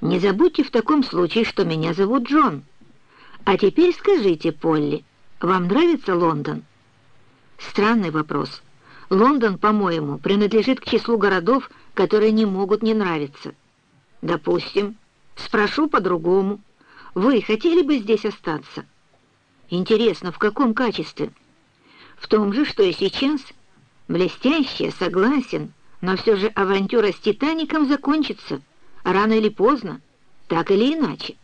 Не забудьте в таком случае, что меня зовут Джон. А теперь скажите, Полли, вам нравится Лондон? Странный вопрос. Лондон, по-моему, принадлежит к числу городов, которые не могут не нравиться. Допустим. Спрошу по-другому. Вы хотели бы здесь остаться? Интересно, в каком качестве? В том же, что и сейчас. Блестяще, согласен, но все же авантюра с «Титаником» закончится. Рано или поздно, так или иначе.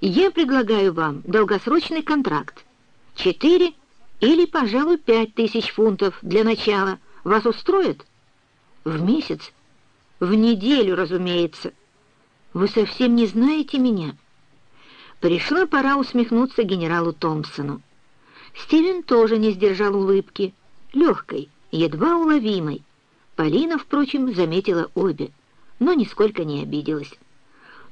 Я предлагаю вам долгосрочный контракт. Четыре или, пожалуй, пять тысяч фунтов для начала. Вас устроит? В месяц? В неделю, разумеется. Вы совсем не знаете меня. Пришла пора усмехнуться генералу Томпсону. Стивен тоже не сдержал улыбки, легкой, едва уловимой. Полина, впрочем, заметила обе, но нисколько не обиделась.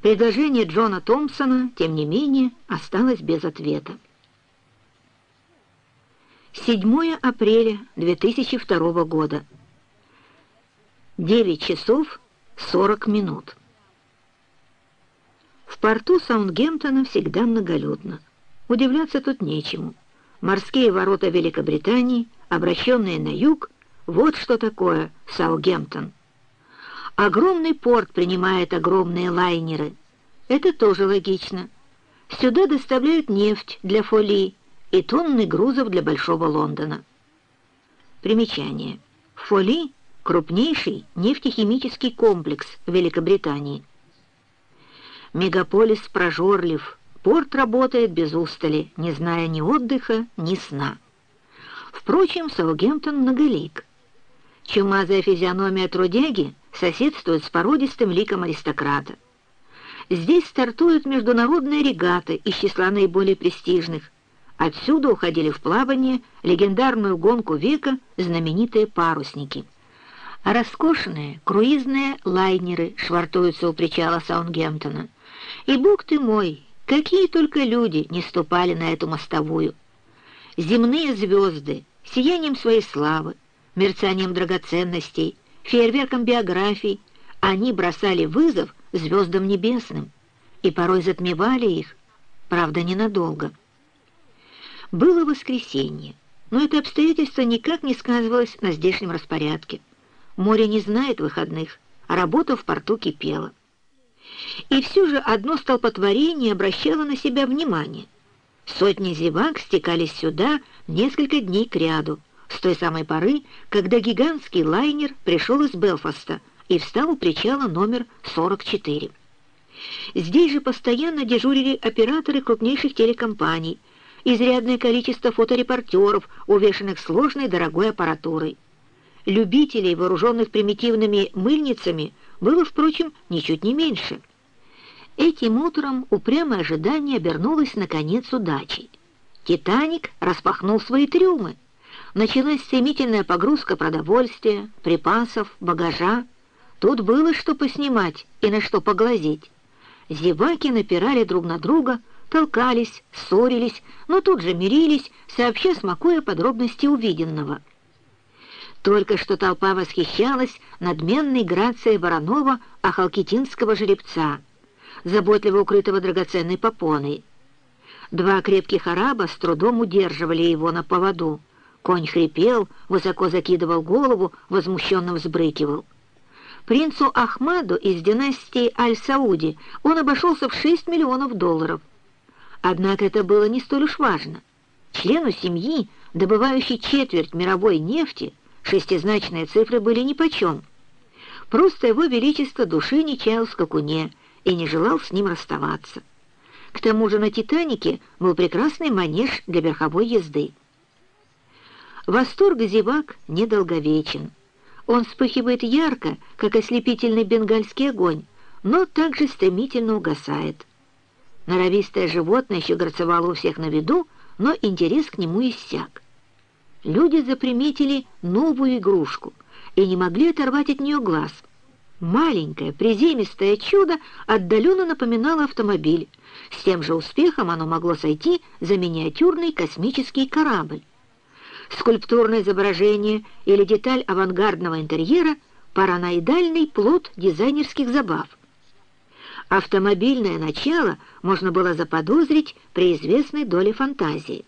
Предложение Джона Томпсона, тем не менее, осталось без ответа. 7 апреля 2002 года. 9 часов 40 минут. В порту Саундгемптона всегда многолюдно. Удивляться тут нечему. Морские ворота Великобритании, обращенные на юг, вот что такое Саундгемптон. Огромный порт принимает огромные лайнеры. Это тоже логично. Сюда доставляют нефть для фолии, и тонны грузов для Большого Лондона. Примечание. Фоли – крупнейший нефтехимический комплекс Великобритании. Мегаполис прожорлив, порт работает без устали, не зная ни отдыха, ни сна. Впрочем, Саугемптон многолик. Чумазая физиономия трудяги соседствует с породистым ликом аристократа. Здесь стартуют международные регаты из числа наиболее престижных, Отсюда уходили в плавание легендарную гонку века знаменитые парусники. А роскошные круизные лайнеры швартуются у причала Саунгемптона. И, бог ты мой, какие только люди не ступали на эту мостовую. Земные звезды, сиянием своей славы, мерцанием драгоценностей, фейерверком биографий, они бросали вызов звездам небесным и порой затмевали их, правда, ненадолго. Было воскресенье, но это обстоятельство никак не сказывалось на здешнем распорядке. Море не знает выходных, а работа в порту кипела. И все же одно столпотворение обращало на себя внимание. Сотни зевак стекались сюда несколько дней кряду, с той самой поры, когда гигантский лайнер пришел из Белфаста и встал у причала номер 44. Здесь же постоянно дежурили операторы крупнейших телекомпаний – изрядное количество фоторепортеров, увешанных сложной дорогой аппаратурой. Любителей, вооруженных примитивными мыльницами, было, впрочем, ничуть не меньше. Этим утром упрямое ожидание обернулось, наконец, удачей. «Титаник» распахнул свои трюмы. Началась стремительная погрузка продовольствия, припасов, багажа. Тут было что поснимать и на что поглазеть. Зеваки напирали друг на друга, толкались, ссорились, но тут же мирились, сообща смакуя подробности увиденного. Только что толпа восхищалась надменной грацией Воронова ахалкитинского жеребца, заботливо укрытого драгоценной попоной. Два крепких араба с трудом удерживали его на поводу. Конь хрипел, высоко закидывал голову, возмущенно взбрыкивал. Принцу Ахмаду из династии Аль-Сауди он обошелся в 6 миллионов долларов – Однако это было не столь уж важно. Члену семьи, добывающей четверть мировой нефти, шестизначные цифры были нипочем. Просто его величество души не чаял скакуне и не желал с ним расставаться. К тому же на «Титанике» был прекрасный манеж для верховой езды. Восторг зевак недолговечен. Он вспыхивает ярко, как ослепительный бенгальский огонь, но также стремительно угасает. Норовистое животное еще горцевало у всех на виду, но интерес к нему иссяк. Люди заприметили новую игрушку и не могли оторвать от нее глаз. Маленькое, приземистое чудо отдаленно напоминало автомобиль. С тем же успехом оно могло сойти за миниатюрный космический корабль. Скульптурное изображение или деталь авангардного интерьера – параноидальный плод дизайнерских забав – Автомобильное начало можно было заподозрить при известной доле фантазии.